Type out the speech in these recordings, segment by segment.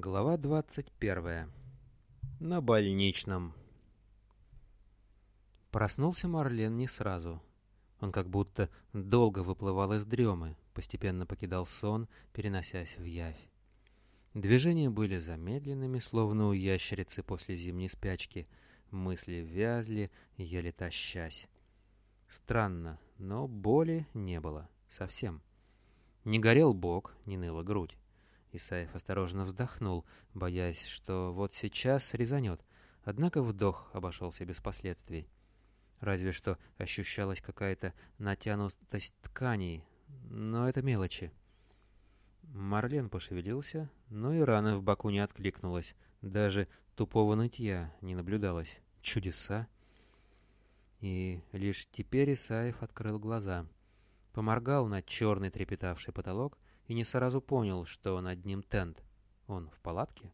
Глава 21. На больничном. Проснулся Марлен не сразу. Он как будто долго выплывал из дремы, постепенно покидал сон, переносясь в явь. Движения были замедленными, словно у ящерицы после зимней спячки. Мысли вязли, еле тащась. Странно, но боли не было. Совсем. Не горел бок, не ныла грудь. Исаев осторожно вздохнул, боясь, что вот сейчас резанет. Однако вдох обошелся без последствий. Разве что ощущалась какая-то натянутость тканей, но это мелочи. Марлен пошевелился, но и рана в боку не откликнулась. Даже тупого нытья не наблюдалось. Чудеса! И лишь теперь Исаев открыл глаза. Поморгал на черный трепетавший потолок и не сразу понял, что над ним тент. Он в палатке?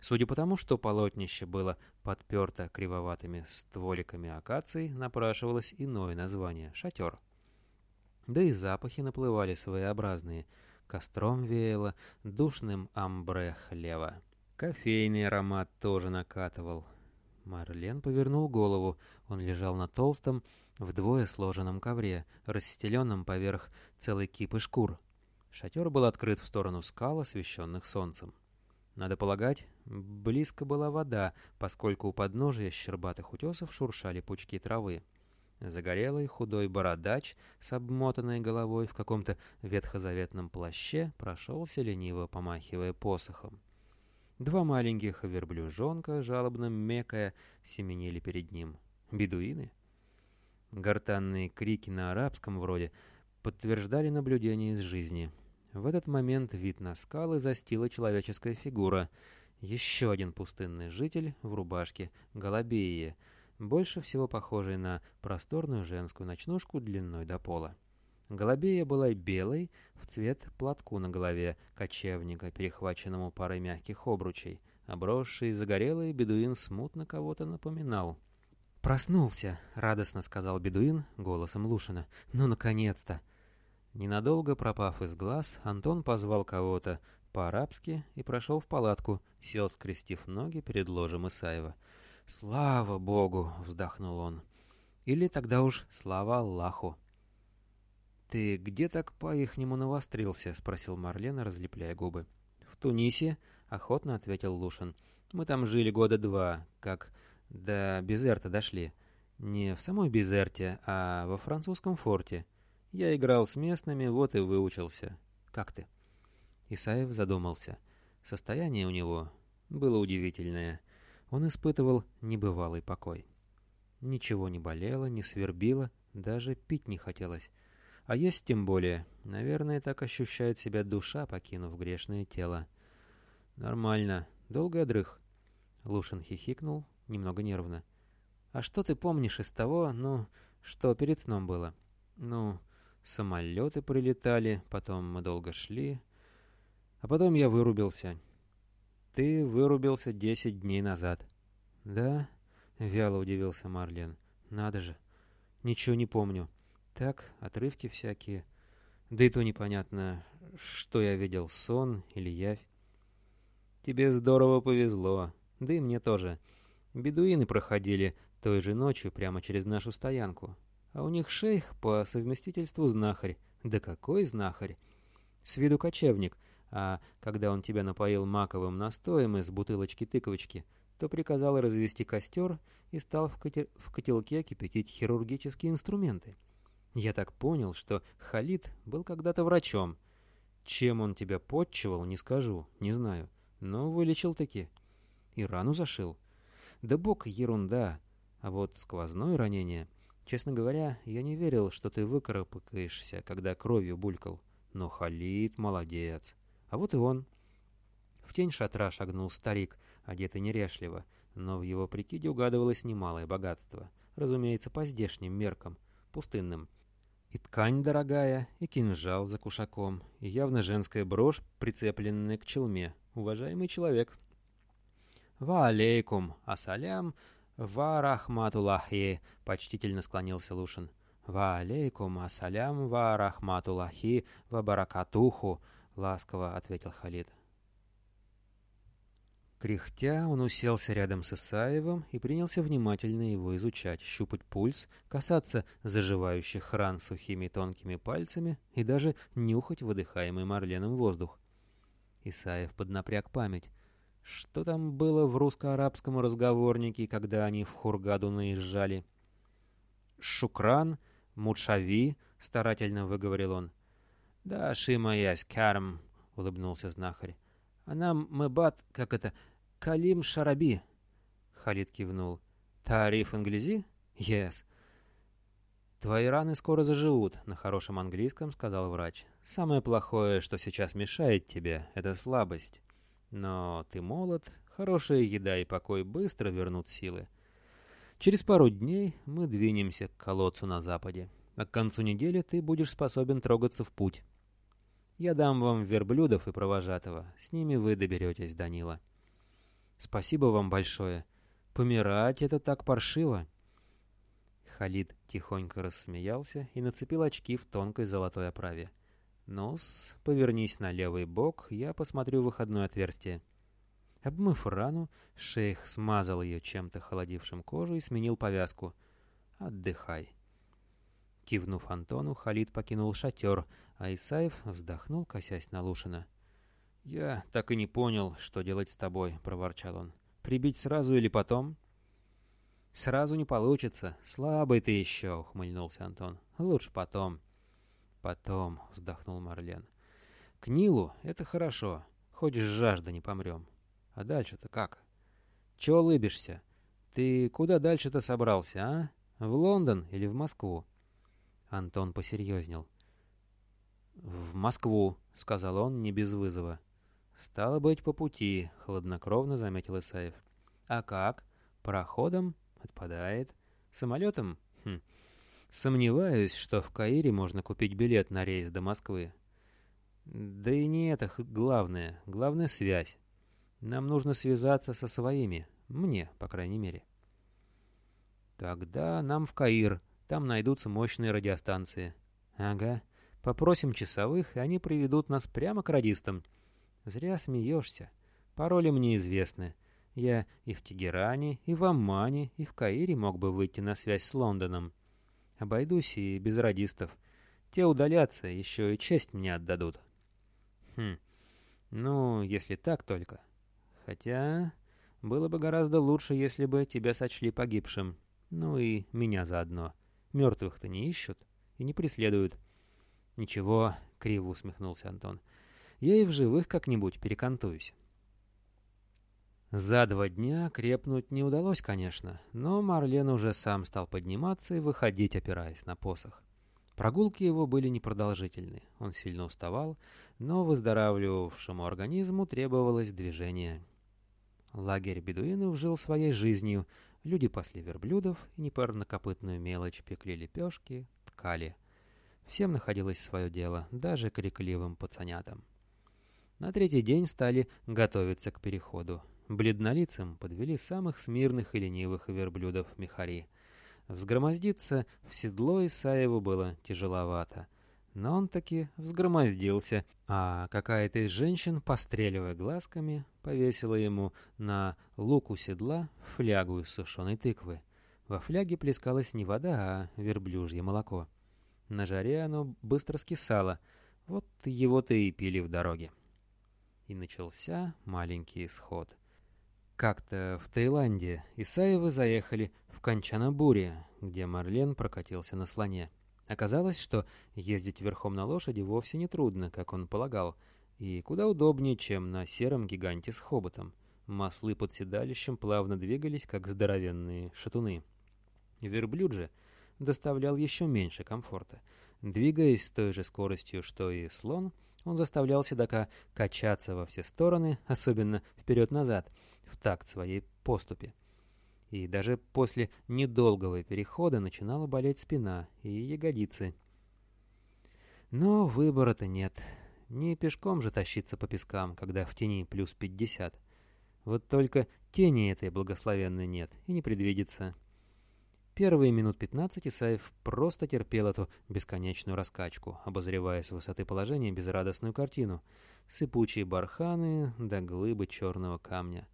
Судя по тому, что полотнище было подперто кривоватыми стволиками акаций, напрашивалось иное название — шатер. Да и запахи наплывали своеобразные. Костром веяло, душным амбре хлева. Кофейный аромат тоже накатывал. Марлен повернул голову. Он лежал на толстом, вдвое сложенном ковре, расстеленном поверх целой кипы шкур. Шатер был открыт в сторону скал, освещенных солнцем. Надо полагать, близко была вода, поскольку у подножия щербатых утесов шуршали пучки травы. Загорелый худой бородач с обмотанной головой в каком-то ветхозаветном плаще прошелся лениво, помахивая посохом. Два маленьких верблюжонка, жалобно мекая, семенили перед ним. Бедуины? Гортанные крики на арабском вроде подтверждали наблюдение из жизни. В этот момент вид на скалы застила человеческая фигура. Еще один пустынный житель в рубашке голубее, больше всего похожий на просторную женскую ночнушку длиной до пола. Голубея была белой, в цвет платку на голове кочевника, перехваченному парой мягких обручей. Обросший загорелый бедуин смутно кого-то напоминал. «Проснулся!» — радостно сказал бедуин голосом Лушина. «Ну, наконец-то!» Ненадолго пропав из глаз, Антон позвал кого-то по-арабски и прошел в палатку, сел, скрестив ноги перед ложем Исаева. «Слава Богу!» — вздохнул он. «Или тогда уж слава Аллаху!» «Ты где так по-ихнему навострился?» — спросил Марлена, разлепляя губы. «В Тунисе», — охотно ответил Лушин. «Мы там жили года два, как до Безерта дошли. Не в самой Безерте, а во французском форте». Я играл с местными, вот и выучился. Как ты?» Исаев задумался. Состояние у него было удивительное. Он испытывал небывалый покой. Ничего не болело, не свербило, даже пить не хотелось. А есть тем более. Наверное, так ощущает себя душа, покинув грешное тело. «Нормально. Долго отрых?» Лушин хихикнул, немного нервно. «А что ты помнишь из того, ну, что перед сном было?» «Ну, Самолеты прилетали, потом мы долго шли. А потом я вырубился. Ты вырубился десять дней назад. Да? Вяло удивился Марлен. Надо же. Ничего не помню. Так, отрывки всякие. Да и то непонятно, что я видел, сон или явь. Тебе здорово повезло. Да и мне тоже. Бедуины проходили той же ночью прямо через нашу стоянку. А у них шейх по совместительству знахарь. Да какой знахарь? С виду кочевник, а когда он тебя напоил маковым настоем из бутылочки-тыковочки, то приказал развести костер и стал в, котел в котелке кипятить хирургические инструменты. Я так понял, что Халид был когда-то врачом. Чем он тебя подчивал, не скажу, не знаю, но вылечил-таки. И рану зашил. Да бог ерунда, а вот сквозное ранение — Честно говоря, я не верил, что ты выкарабкаешься, когда кровью булькал. Но Халид молодец. А вот и он. В тень шатра шагнул старик, одетый нерешливо, но в его прикиде угадывалось немалое богатство. Разумеется, по здешним меркам, пустынным. И ткань дорогая, и кинжал за кушаком, и явно женская брошь, прицепленная к челме. Уважаемый человек. «Ва алейкум, ассалям!» «Ва рахматуллахи!» — почтительно склонился Лушин. «Ва алейкум ассалям ва рахматуллахи ва баракатуху!» — ласково ответил Халид. Кряхтя, он уселся рядом с Исаевым и принялся внимательно его изучать, щупать пульс, касаться заживающих ран сухими тонкими пальцами и даже нюхать выдыхаемый Марленом воздух. Исаев поднапряг память. Что там было в русско-арабском разговорнике, когда они в Хургаду наезжали? «Шукран, Мудшави», — старательно выговорил он. «Да, Шима ясь, Карм», — улыбнулся знахарь. Она мэбат, как это, Калим Шараби. Халид кивнул. Тариф англизи? Yes. Твои раны скоро заживут, на хорошем английском сказал врач. Самое плохое, что сейчас мешает тебе, это слабость. Но ты молод, хорошая еда и покой быстро вернут силы. Через пару дней мы двинемся к колодцу на западе, а к концу недели ты будешь способен трогаться в путь. Я дам вам верблюдов и провожатого. С ними вы доберетесь, Данила. Спасибо вам большое. Помирать — это так паршиво. Халид тихонько рассмеялся и нацепил очки в тонкой золотой оправе. Нос, повернись на левый бок, я посмотрю выходное отверстие. Обмыв рану, шейх смазал ее чем-то холодившим кожу и сменил повязку. «Отдыхай». Кивнув Антону, Халид покинул шатер, а Исаев вздохнул, косясь на Лушина. «Я так и не понял, что делать с тобой», — проворчал он. «Прибить сразу или потом?» «Сразу не получится. Слабый ты еще», — ухмыльнулся Антон. «Лучше потом». «Потом», — вздохнул Марлен. «К Нилу это хорошо. Хоть с жажда не помрем. А дальше-то как? Чего улыбишься? Ты куда дальше-то собрался, а? В Лондон или в Москву?» Антон посерьезнел. «В Москву», — сказал он не без вызова. «Стало быть, по пути», — хладнокровно заметил Исаев. «А как? Пароходом? Отпадает. Самолетом? Сомневаюсь, что в Каире можно купить билет на рейс до Москвы. Да и не это главное. Главное — связь. Нам нужно связаться со своими. Мне, по крайней мере. Тогда нам в Каир. Там найдутся мощные радиостанции. Ага. Попросим часовых, и они приведут нас прямо к радистам. Зря смеешься. Пароли мне известны. Я и в Тегеране, и в Аммане, и в Каире мог бы выйти на связь с Лондоном. Обойдусь и без радистов. Те удалятся, еще и честь мне отдадут. Хм, ну, если так только. Хотя, было бы гораздо лучше, если бы тебя сочли погибшим. Ну и меня заодно. Мертвых-то не ищут и не преследуют. «Ничего», — криво усмехнулся Антон. «Я и в живых как-нибудь перекантуюсь». За два дня крепнуть не удалось, конечно, но Марлен уже сам стал подниматься и выходить, опираясь на посох. Прогулки его были непродолжительны, он сильно уставал, но выздоравливавшему организму требовалось движение. Лагерь бедуинов жил своей жизнью, люди пасли верблюдов и непарнокопытную мелочь пекли лепешки, ткали — Всем находилось свое дело, даже крикливым пацанятам. На третий день стали готовиться к переходу. Бледнолицам подвели самых смирных и ленивых верблюдов мехари. Взгромоздиться в седло Исаеву было тяжеловато. Но он таки взгромоздился, а какая-то из женщин, постреливая глазками, повесила ему на луку седла флягу из сушеной тыквы. Во фляге плескалась не вода, а верблюжье молоко. На жаре оно быстро скисало, вот его-то и пили в дороге. И начался маленький исход. Как-то в Таиланде Исаевы заехали в Канчанабури, где Марлен прокатился на слоне. Оказалось, что ездить верхом на лошади вовсе не трудно, как он полагал, и куда удобнее, чем на сером гиганте с хоботом. Маслы под седалищем плавно двигались, как здоровенные шатуны. Верблюд же — доставлял еще меньше комфорта. Двигаясь с той же скоростью, что и слон, он заставлял седока качаться во все стороны, особенно вперед-назад, в такт своей поступи. И даже после недолгого перехода начинала болеть спина и ягодицы. Но выбора-то нет. Не пешком же тащиться по пескам, когда в тени плюс пятьдесят. Вот только тени этой благословенной нет и не предвидится. Первые минут пятнадцать Исаев просто терпел эту бесконечную раскачку, обозревая с высоты положения безрадостную картину. Сыпучие барханы да глыбы черного камня.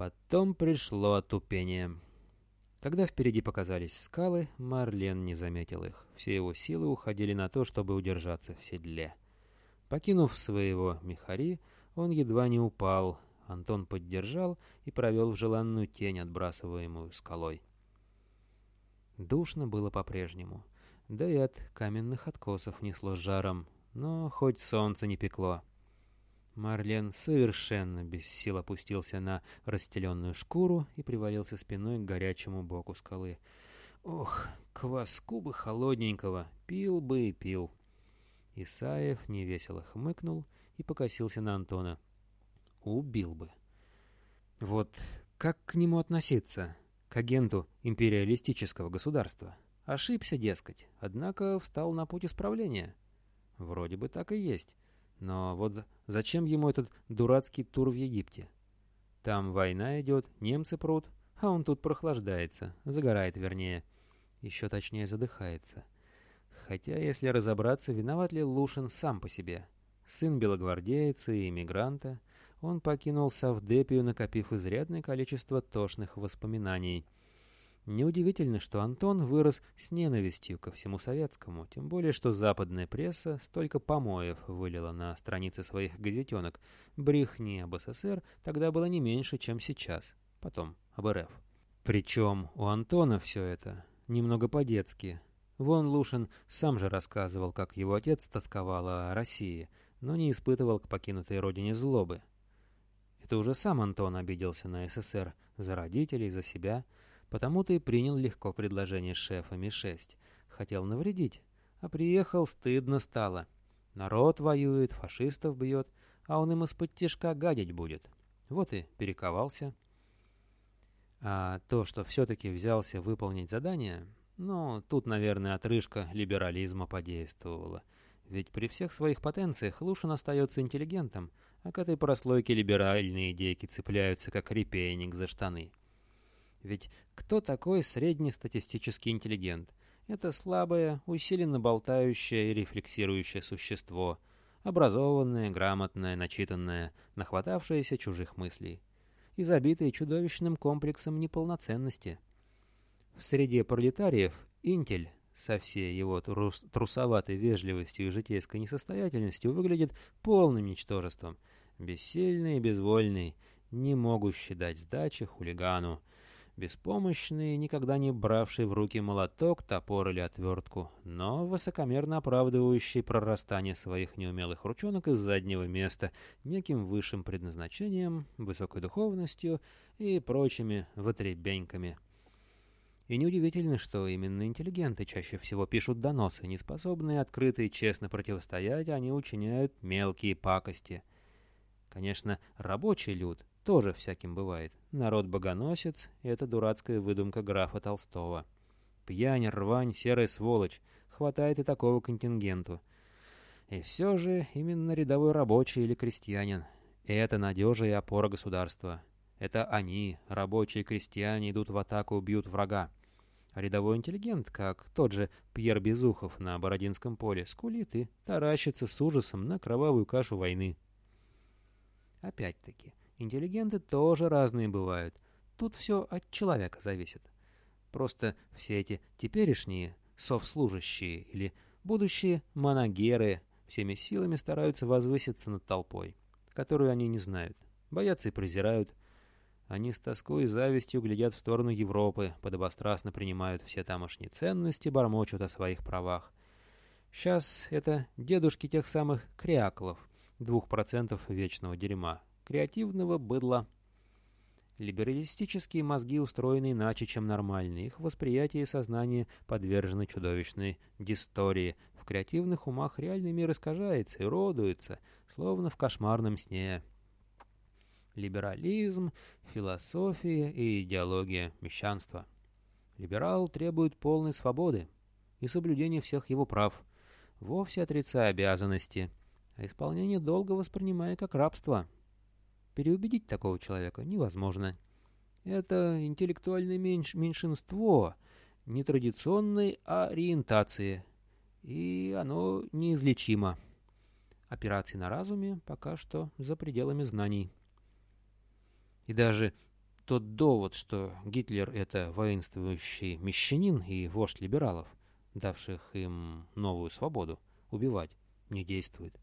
Потом пришло отупение. Когда впереди показались скалы, Марлен не заметил их. Все его силы уходили на то, чтобы удержаться в седле. Покинув своего мехари, он едва не упал. Антон поддержал и провел в желанную тень, отбрасываемую скалой. Душно было по-прежнему. Да и от каменных откосов несло жаром, но хоть солнце не пекло. Марлен совершенно без сил опустился на расстеленную шкуру и привалился спиной к горячему боку скалы. Ох, кваску бы холодненького, пил бы и пил. Исаев невесело хмыкнул и покосился на Антона. Убил бы. Вот как к нему относиться, к агенту империалистического государства? Ошибся, дескать, однако встал на путь исправления. Вроде бы так и есть. Но вот зачем ему этот дурацкий тур в Египте? Там война идет, немцы прут, а он тут прохлаждается, загорает вернее. Еще точнее задыхается. Хотя, если разобраться, виноват ли Лушин сам по себе? Сын белогвардейца и эмигранта, он покинул Савдепию, накопив изрядное количество тошных воспоминаний — Неудивительно, что Антон вырос с ненавистью ко всему советскому, тем более, что западная пресса столько помоев вылила на страницы своих газетенок. Брехни об СССР тогда было не меньше, чем сейчас. Потом об РФ. Причем у Антона все это немного по-детски. Вон Лушин сам же рассказывал, как его отец тосковал о России, но не испытывал к покинутой родине злобы. Это уже сам Антон обиделся на СССР за родителей, за себя – Потому-то и принял легко предложение шефа Ми-6. Хотел навредить, а приехал, стыдно стало. Народ воюет, фашистов бьет, а он им из-под тяжка гадить будет. Вот и перековался. А то, что все-таки взялся выполнить задание, ну, тут, наверное, отрыжка либерализма подействовала. Ведь при всех своих потенциях Лушин остается интеллигентом, а к этой прослойке либеральные идейки цепляются, как репейник за штаны. Ведь кто такой среднестатистический интеллигент? Это слабое, усиленно болтающее и рефлексирующее существо, образованное, грамотное, начитанное, нахватавшееся чужих мыслей и забитое чудовищным комплексом неполноценности. В среде пролетариев интель со всей его трус трусоватой вежливостью и житейской несостоятельностью выглядит полным ничтожеством, бессильный и безвольный, не могущий дать сдачи хулигану, беспомощный, никогда не бравший в руки молоток, топор или отвертку, но высокомерно оправдывающий прорастание своих неумелых ручонок из заднего места неким высшим предназначением, высокой духовностью и прочими вотребеньками. И неудивительно, что именно интеллигенты чаще всего пишут доносы, неспособные открыто и честно противостоять, они учиняют мелкие пакости. Конечно, рабочий люд тоже всяким бывает. Народ-богоносец — это дурацкая выдумка графа Толстого. Пьянь, рвань, серая сволочь. Хватает и такого контингенту. И все же именно рядовой рабочий или крестьянин. Это надежа и опора государства. Это они, рабочие крестьяне, идут в атаку, убьют врага. А рядовой интеллигент, как тот же Пьер Безухов на Бородинском поле, скулит и таращится с ужасом на кровавую кашу войны. Опять-таки, Интеллигенты тоже разные бывают. Тут все от человека зависит. Просто все эти теперешние совслужащие или будущие манагеры всеми силами стараются возвыситься над толпой, которую они не знают, боятся и презирают. Они с тоской и завистью глядят в сторону Европы, подобострастно принимают все тамошние ценности, бормочут о своих правах. Сейчас это дедушки тех самых кряклов, двух процентов вечного дерьма, креативного быдла. Либералистические мозги устроены иначе, чем нормальные. Их восприятие и сознание подвержены чудовищной дистории. В креативных умах реальный мир искажается и родуется, словно в кошмарном сне. Либерализм, философия и идеология мещанства. Либерал требует полной свободы и соблюдения всех его прав, вовсе отрицая обязанности, а исполнение долга воспринимая как рабство – Переубедить такого человека невозможно. Это интеллектуальное меньш меньшинство нетрадиционной ориентации, и оно неизлечимо. Операции на разуме пока что за пределами знаний. И даже тот довод, что Гитлер — это воинствующий мещанин и вождь либералов, давших им новую свободу, убивать, не действует.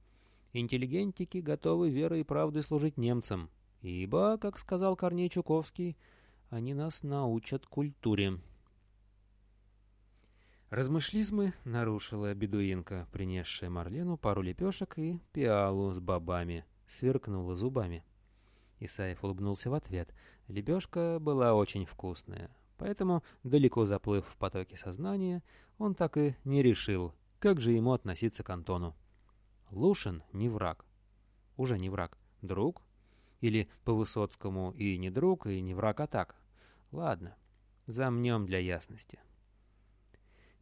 Интеллигентики готовы верой и правдой служить немцам, ибо, как сказал Корней Чуковский, они нас научат культуре. Размышлизмы нарушила бедуинка, принесшая Марлену пару лепешек и пиалу с бобами, сверкнула зубами. Исаев улыбнулся в ответ. Лепешка была очень вкусная, поэтому, далеко заплыв в потоке сознания, он так и не решил, как же ему относиться к Антону. Лушин не враг. Уже не враг. Друг? Или по Высоцкому и не друг, и не враг, а так. Ладно, замнем для ясности.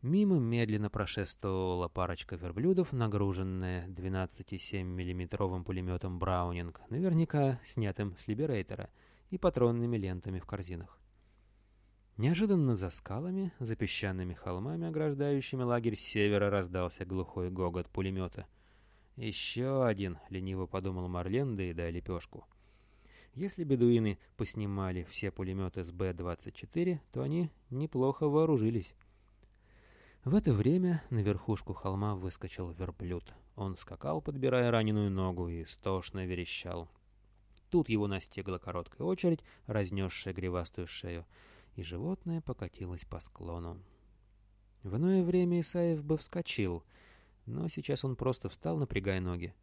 Мимо медленно прошествовала парочка верблюдов, нагруженная 12,7 миллиметровым пулеметом «Браунинг», наверняка снятым с либерейтера, и патронными лентами в корзинах. Неожиданно за скалами, за песчаными холмами, ограждающими лагерь с севера, раздался глухой гогот пулемета. «Еще один», — лениво подумал Марлен, доедая лепешку. Если бедуины поснимали все пулеметы с Б-24, то они неплохо вооружились. В это время на верхушку холма выскочил верблюд. Он скакал, подбирая раненую ногу, и стошно верещал. Тут его настигла короткая очередь, разнесшая гривастую шею, и животное покатилось по склону. В иное время Исаев бы вскочил, но сейчас он просто встал, напрягая ноги.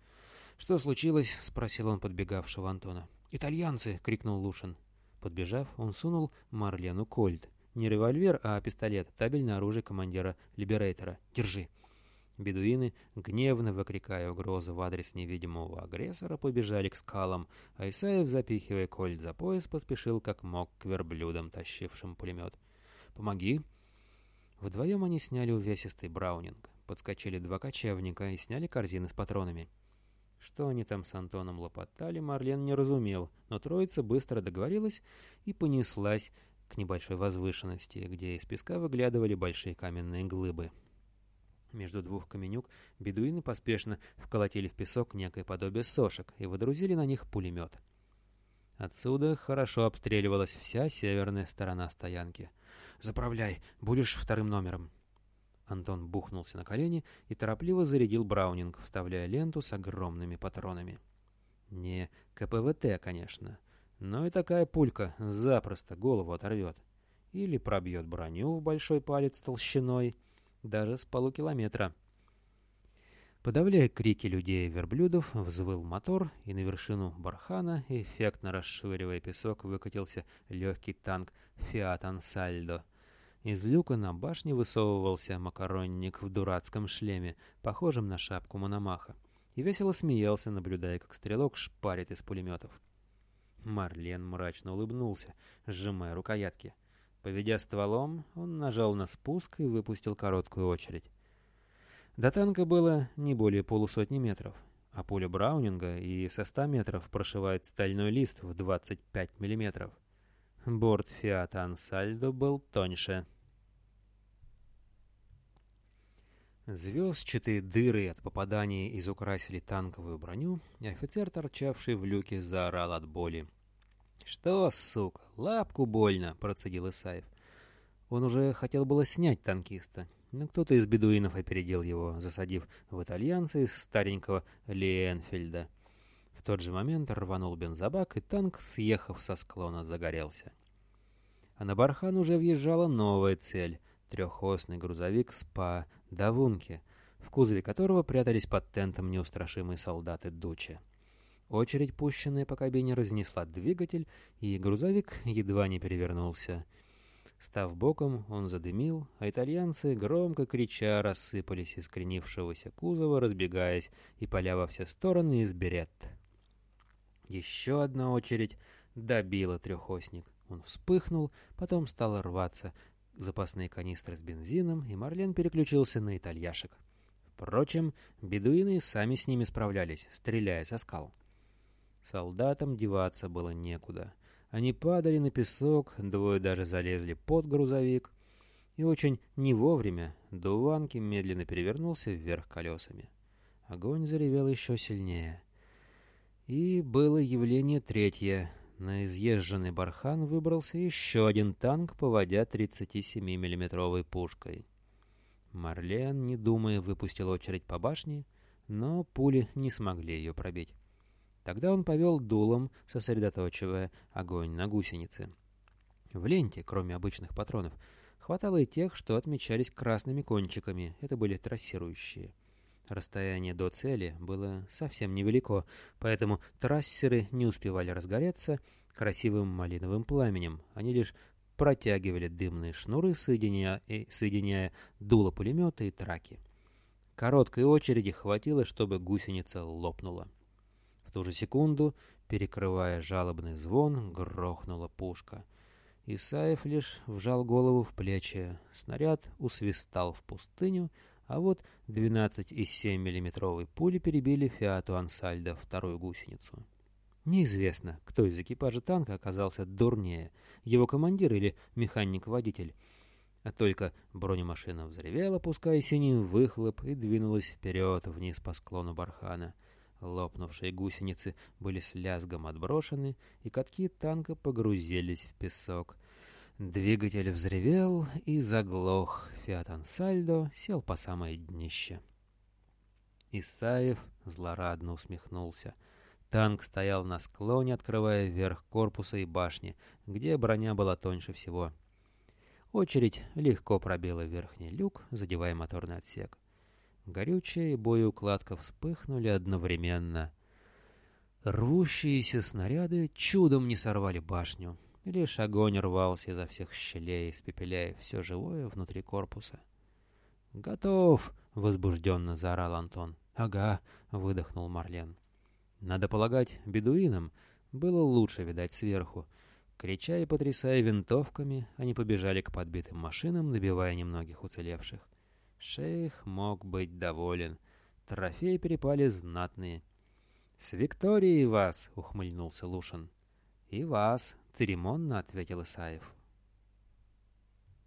«Что случилось?» — спросил он подбегавшего Антона. «Итальянцы!» — крикнул Лушин. Подбежав, он сунул Марлену кольт. Не револьвер, а пистолет, табельное оружие командира Либерейтера. Держи. Бедуины, гневно выкрикая угрозы в адрес невидимого агрессора, побежали к скалам, а Исаев, запихивая кольт за пояс, поспешил как мог к верблюдам, тащившим пулемет. «Помоги!» Вдвоем они сняли увесистый браунинг, подскочили два кочевника и сняли корзины с патронами. Что они там с Антоном лопотали, Марлен не разумел, но троица быстро договорилась и понеслась к небольшой возвышенности, где из песка выглядывали большие каменные глыбы. Между двух каменюк бедуины поспешно вколотили в песок некое подобие сошек и водрузили на них пулемет. Отсюда хорошо обстреливалась вся северная сторона стоянки. «Заправляй, будешь вторым номером». Антон бухнулся на колени и торопливо зарядил Браунинг, вставляя ленту с огромными патронами. Не КПВТ, конечно, — но и такая пулька запросто голову оторвет. Или пробьет броню в большой палец толщиной, даже с полукилометра. Подавляя крики людей и верблюдов, взвыл мотор, и на вершину бархана, эффектно расшвыривая песок, выкатился легкий танк «Фиат Ансальдо». Из люка на башне высовывался макаронник в дурацком шлеме, похожем на шапку Мономаха, и весело смеялся, наблюдая, как стрелок шпарит из пулеметов. Марлен мрачно улыбнулся, сжимая рукоятки. Поведя стволом, он нажал на спуск и выпустил короткую очередь. До танка было не более полусотни метров, а пуля Браунинга и со 100 метров прошивает стальной лист в 25 миллиметров. Борт Фиата Ансальдо был тоньше. Звездчатые дыры от попадания изукрасили танковую броню, и офицер, торчавший в люке, заорал от боли. «Что, сука, лапку больно!» — процедил Исаев. Он уже хотел было снять танкиста, но кто-то из бедуинов опередил его, засадив в итальянца из старенького Лиенфельда. В тот же момент рванул бензобак, и танк, съехав со склона, загорелся. А на бархан уже въезжала новая цель — трехосный грузовик СПА «Давунки», в кузове которого прятались под тентом неустрашимые солдаты Дучи. Очередь, пущенная по кабине, разнесла двигатель, и грузовик едва не перевернулся. Став боком, он задымил, а итальянцы, громко крича, рассыпались из кренившегося кузова, разбегаясь и поля во все стороны из берет. Еще одна очередь добила трехосник. Он вспыхнул, потом стал рваться, запасные канистры с бензином, и Марлен переключился на итальяшек. Впрочем, бедуины сами с ними справлялись, стреляя со скал. Солдатам деваться было некуда. Они падали на песок, двое даже залезли под грузовик. И очень не вовремя дуванки медленно перевернулся вверх колесами. Огонь заревел еще сильнее. И было явление третье. На изъезженный бархан выбрался еще один танк, поводя 37 миллиметровой пушкой. Марлен, не думая, выпустил очередь по башне, но пули не смогли ее пробить. Тогда он повел дулом, сосредоточивая огонь на гусенице. В ленте, кроме обычных патронов, хватало и тех, что отмечались красными кончиками, это были трассирующие. Расстояние до цели было совсем невелико, поэтому трассеры не успевали разгореться красивым малиновым пламенем, они лишь протягивали дымные шнуры, соединяя, соединяя дуло пулемета и траки. Короткой очереди хватило, чтобы гусеница лопнула. В ту же секунду, перекрывая жалобный звон, грохнула пушка. Исаев лишь вжал голову в плечи. Снаряд усвистал в пустыню, а вот 12,7 миллиметровой пули перебили Фиату Ансальдо, вторую гусеницу. Неизвестно, кто из экипажа танка оказался дурнее, его командир или механик-водитель. А только бронемашина взревела, пуская синий выхлоп, и двинулась вперед вниз по склону бархана. Лопнувшие гусеницы были с лязгом отброшены, и катки танка погрузились в песок. Двигатель взревел и заглох. Фиат Ансальдо сел по самое днище. Исаев злорадно усмехнулся. Танк стоял на склоне, открывая верх корпуса и башни, где броня была тоньше всего. Очередь легко пробила верхний люк, задевая моторный отсек. Горючая и боеукладка вспыхнули одновременно. Рвущиеся снаряды чудом не сорвали башню. Лишь огонь рвался изо всех щелей, испепеляя все живое внутри корпуса. «Готов!» — возбужденно заорал Антон. «Ага!» — выдохнул Марлен. Надо полагать, бедуинам было лучше видать сверху. Крича и потрясая винтовками, они побежали к подбитым машинам, набивая немногих уцелевших. Шейх мог быть доволен. Трофеи перепали знатные. «С Викторией вас!» — ухмыльнулся Лушин. «И вас!» — церемонно ответил Исаев.